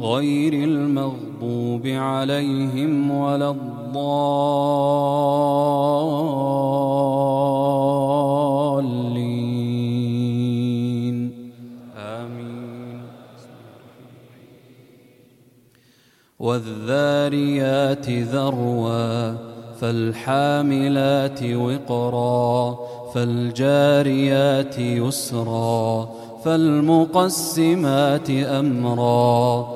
غير المغضوب عليهم ولا الضالين. آمين. والذاريات ذروا فالحاملات وقرا فالجاريات يسرا فالمقسمات أمرا.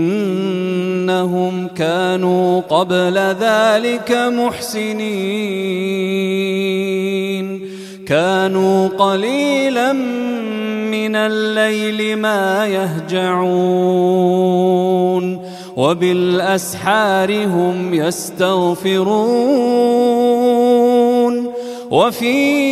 كانوا قبل ذلك محسنين. كانوا قليلا من الليل ما يهجعون. وبالأسحار هم يستغفرون. وفي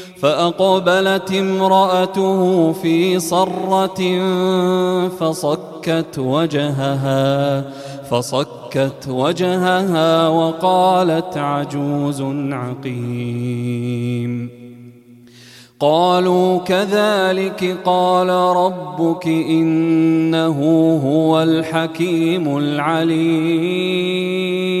فأقبلت امرأته في صرة فصكت وجهها فصكت وجهها وقالت عجوز عقيم. قالوا كذلك قال ربك إنه هو الحكيم العليم.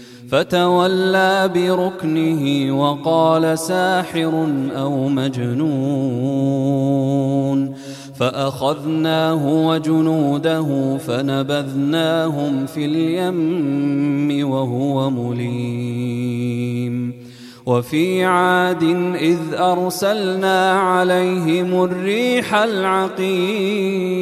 فتولى بركنه وقال ساحر أو مجنون فأخذناه وجنوده فنبذناهم في اليم وهو مليم وفي عاد إذ أرسلنا عليهم الريح العقيم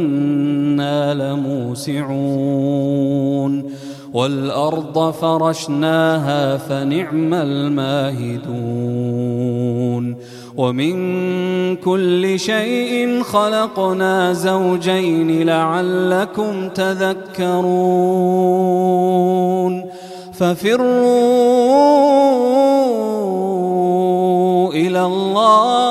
لموسعون والأرض فرشناها فنعم الماهدون. ومن كل شيء خلقنا زوجين لعلكم تذكرون. ففروا إلى الله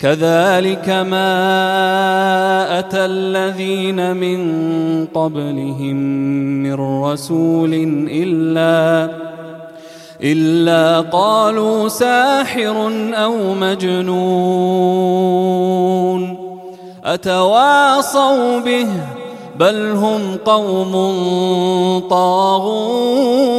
كذلك ما أتى الذين من قبلهم من رسول إلا إلا قالوا ساحر أو مجنون أتواصوا به بل هم قوم طاغون